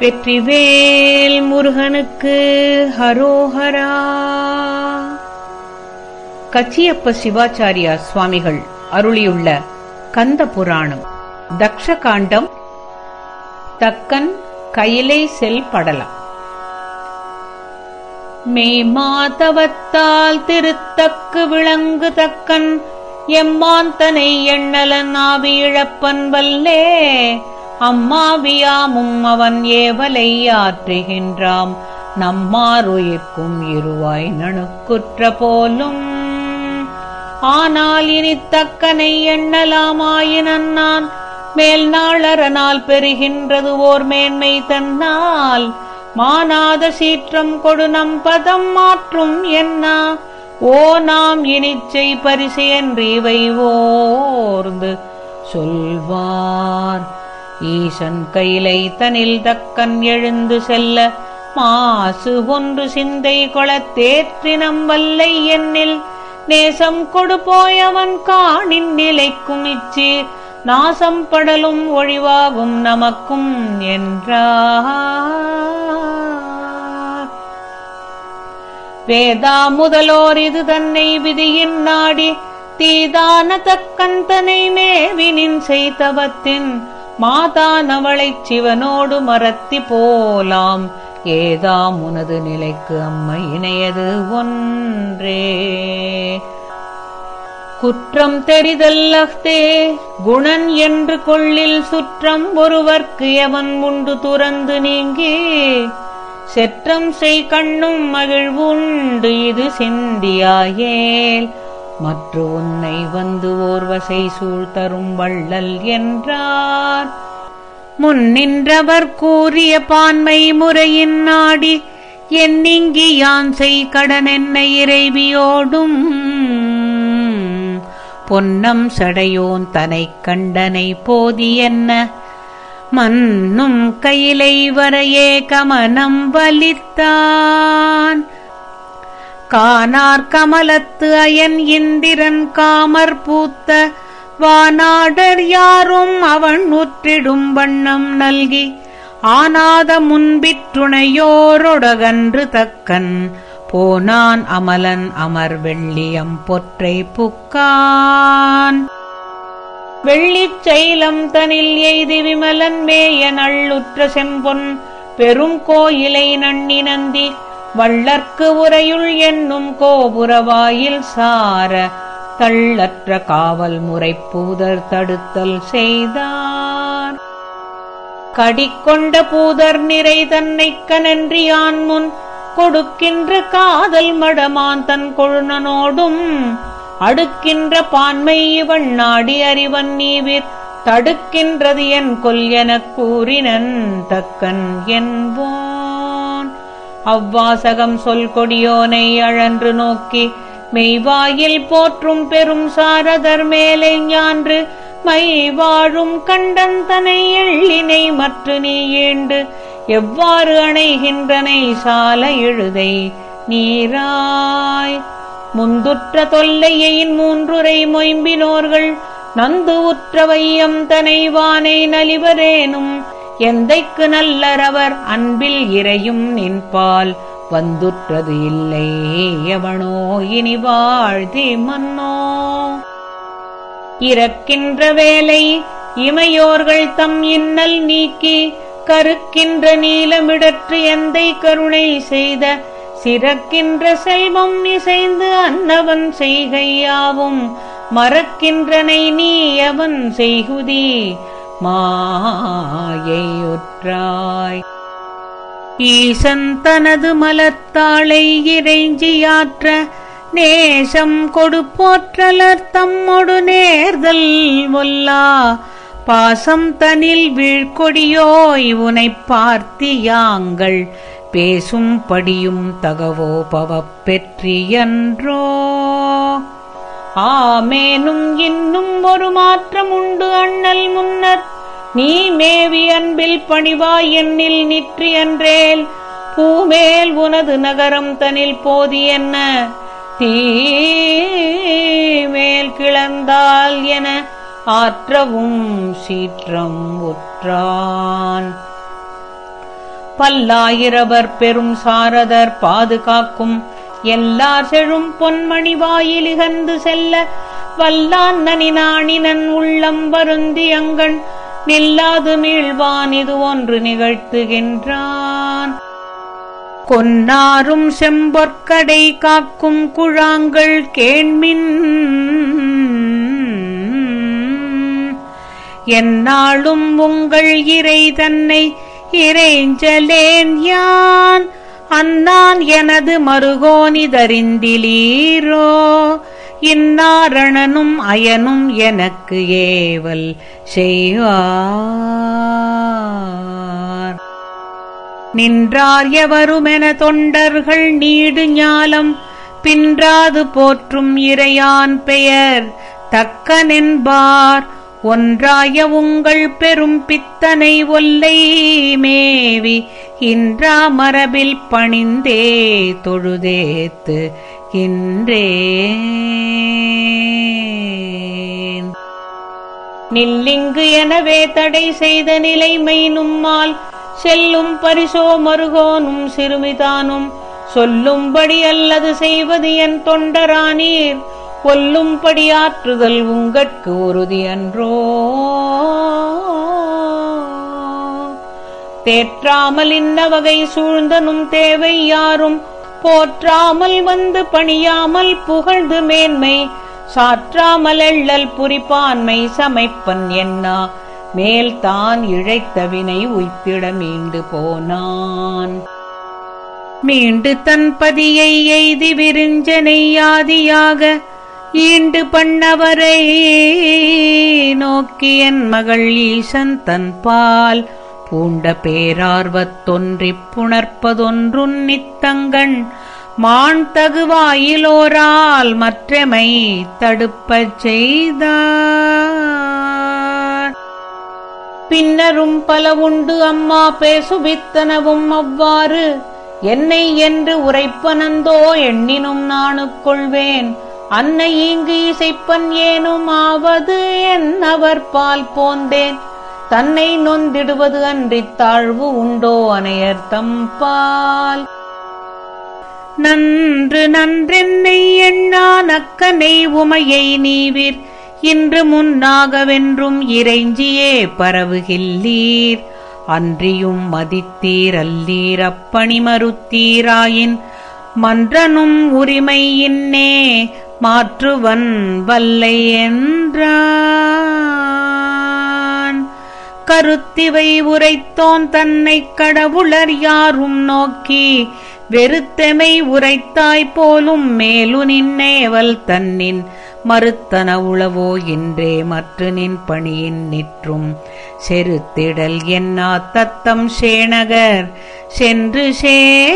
வெற்றிவேல் முருகனுக்கு ஹரோஹரா. கச்சியப்ப சிவாச்சாரியா சுவாமிகள் அருளியுள்ள கந்த புராணம். தக்ஷகாண்டம் தக்கன் கையிலை செல் படலம். மெய்மாதவத்தால் திருத்தக்கு விளங்கு தக்கன் எம்மாந்தனை எண்ணலன் ஆவியிழப்பன் வல்லே அம்மாவியாமும் அவன் ஏவலை ஆற்றுகின்றாம். நம்மாருயிர்க்கும் இருவாய் நணுக்குற்ற போலும். ஆனால் இனி தக்கனை எண்ணலாமாயினன் நான். மேல் நாளரனால் பெறுகின்றது ஓர் மேன்மை தன்னால். மானாத சீற்றம் கொடு நம் பதம் மாற்றும் என்ன. ஓ நாம் இனிச்சை பரிசு என்று இவை ஓர்ந்து சொல்வார். ஈசன் கையிலை தனில் தக்கன் எழுந்து செல்ல மாசு ஒன்று சிந்தை கொளத்தேற்றி நம்பல்லை என்னில். நேசம் கொடு போயவன் காணின் நிலைக்கும் இச்சு நாசம் படலும் ஒழிவாகும் நமக்கும் என்றார். வேதா முதலோர் இது தன்னை விதியின் நாடி தீதான தக்கன் தனை மேவினின் செய்தவத்தின் மாதானவளைச் சிவனோடு மரத்தி போலாம். ஏதாம் உனது நிலைக்கு அம்மை இணையது ஒன்றே. குற்றம் தெரிதல் குணன் என்று கொள்ளில் சுற்றம் ஒருவர்க்கு எவன் உண்டு துறந்து நீங்கி. செற்றம் செய் கண்ணும் மகிழ்வுண்டு இது சிந்தியாயேல். மற்ற உன்னை வந்து ஓர்வசை சூழ் தரும் வள்ளல் என்றார். முன்னின்றவர் கூறிய பான்மை முறையின் நாடி என்னிங்கி யான் செய் கடன் என்னை இறைவியோடும். பொன்னம் சடையோன் தனைக் கண்டனை போதி என்ன? மன்னும் கையிலை வரையே கமனம் வலித்தான். கானார் கமலத்து அயன் இந்திரன் காமர் பூத்த வானாடர் யாரும் அவன் உற்றிடும் வண்ணம் நல்கி ஆனாத முன்பிற்றுணையோரொடகன்று தக்கன் போனான் அமலன் அமர் வெள்ளியம் பொற்றை புக்கான். வெள்ளிச் சைலம் தனில் எய்தி விமலன் மேய நள்ளுற்ற செம்பொன் பெரும் கோயிலை நண்ணி நந்தி வள்ளற்கு உரையுள் என்னும் கோபுரவாயில் சார தள்ளற்ற காவல் முறைப்பூதர் தடுத்தல் செய்தார். கடிக்கொண்ட பூதர் நிறை தன்னை கனன்றியான் முன் கொடுக்கின்ற காதல் மடமான் தன் கொழுனனோடும் அடுக்கின்ற பான்மை இவன் நாடி அறிவன் நீவிர் தடுக்கின்றது என் கொல் எனக் கூறினன் தக்கன் என்போன். அவ்வாசகம் சொல் கொடியோனை அழன்று நோக்கி மெய்வாயில் போற்றும் பெரும் சாரதர் மேலே ஞான்று மை வாழும் கண்டந்தனை எள்ளினை மற்ற நீ ஏண்டு எவ்வாறு அணைகின்றனை சால எழுதை நீராய். முந்துற்ற தொல்லையின் மூன்றுரை மொயம்பினோர்கள் நந்து உற்ற வையம் தனை வானை நலிவரேனும் எந்தைக்கு நல்லரவர் அன்பில் இறையும் நின்பால் வந்துற்றது இல்லை எவனோ இனி வாழ்தி மன்னோ. இறக்கின்ற வேலை இமையோர்கள் தம் இன்னல் நீக்கி கருக்கின்ற நீலமிடற்று எந்தை கருணை செய்த சிறக்கின்ற செல்வம் இசைந்து அன்னவன் செய்கையாவும் மறக்கின்றனை நீ அவன் செய்குதி? மாயையுற்றாய். ஈசன் தனது மலர்த்தாளை இறைஞ்சியாற்ற நேசம் கொடுப்போற்றலர் தம்மொடு நேர்தல் ஒல்லா பாசம் தனில் வீழ்கொடியோய் உனை பார்த்தியாங்கள் பேசும் தகவோ பவப் பெற்றியன்றோ. ஆமேனும் இன்னும் ஒரு மாற்றம் உண்டு அண்ணல் முன்னர். நீ மேவி அன்பில் பணிவாய் என்னில் நிற்றி அன்றேல் பூமேல் உனது நகரம் தனில் போதி என்ன? தீமேல் கிளந்தால் என ஆற்றவும் சீற்றம் உற்றான். பல்லாயிரவர் பெரும் சாரதர் பாதுகாக்கும் எல்லார் செழும் பொன்மணி வாயிலிகந்து செல்ல வல்லான் நனினாணினன் உள்ளம் வருந்தி அங்கண் நில்லாது மீழ்வான் இது ஒன்று நிகழ்த்துகின்றான். கொன்னாரும் செம்பொற்கடை காக்கும் குழாங்கள் கேண்மின் எந்நாளும் உங்கள் இறை தன்னை இறைஞ்சலேன் யான். அன்னான் எனது மருகோனிதறிந்திலீரோ இன்னாரணனும் அயனும் எனக்கு ஏவல் செய்வார். நின்றார் எவருமென தொண்டர்கள் நீடு ஞாலம். பின்றாது போற்றும் இறையான் பெயர் தக்கனென்பார். ஒன்றாய உங்கள் பெரும் பித்தனை ஒல்லை மேவி இன்றா மரபில் பணிந்தே தொழுதேத்து கின்றேன். நில்லிங்கு எனவே தடை செய்த நிலைமை நும்மால் செல்லும் பரிசோ மருகோனும் சிறுமிதானும் சொல்லும்படி அல்லது செய்வது என் தொண்டரானீர். கொல்லும்படியாற்றுதல் உங்கட்கு உறுதி அன்றோ தேற்றாமல் இன்ன வகை சூழ்ந்தனும் தேவை யாரும். போற்றாமல் வந்து பணியாமல் புகழ்ந்து மேன்மை. சாற்றாமல் எள்ளல் புரிப்பான்மை சமைப்பன் என்னா மேல் தான் இழைத்த வினை உய்த்திட மீண்டு போனான். மீண்டு தன் பதியை எய்தி விரிஞ்சனை யாதியாக ஈண்டு பண்ணவரை நோக்கி என் மகள் ஈசன் தன் பால். பூண்ட பேரார்வத்தொன்றிப் புணர்ப்பதொன்றுன் நித்தங்கண். மான் தகுவாயிலோரால் மற்றமை தடுப்பச் செய்தார். பின்னரும் பல உண்டு அம்மா பேசுபித்தனவும் அவ்வாறு. என்னை என்று உரைப்பனந்தோ எண்ணினும் நாணுக்கொள்வேன் அன்னை இங்கு இசைப்பன் ஏனும் ஆவது என் அவர் பால் போந்தேன். தன்னை நொந்திடுவது அன்றித் தாழ்வு உண்டோ அனையர் தம்பால் நன்று நன்றென்னை எண்ணா நக்கனை உமையை நீவிர். இன்று முன்னாகவென்றும் இறைஞ்சியே பரவுகில்லீர். அன்றியும் மதித்தீர் அல்லீர் அப்பணி மறுத்தீராயின். மன்றனும் உரிமை இன்னே மாற்றுவன் வல்லை என்றான். கருத்திவை உரைத்தோன் தன்னைக் கடவுளர் யாரும் நோக்கி வெறுத்தெமை உரைத்தாய் போலும் மேலு நின்னேவல் தன்னின் மறுத்தன உளவோ என்றே மற்ற நின் பணியின் நிற்றும். செருத்திடல் என்னா தத்தம் சேனகர் சென்று சே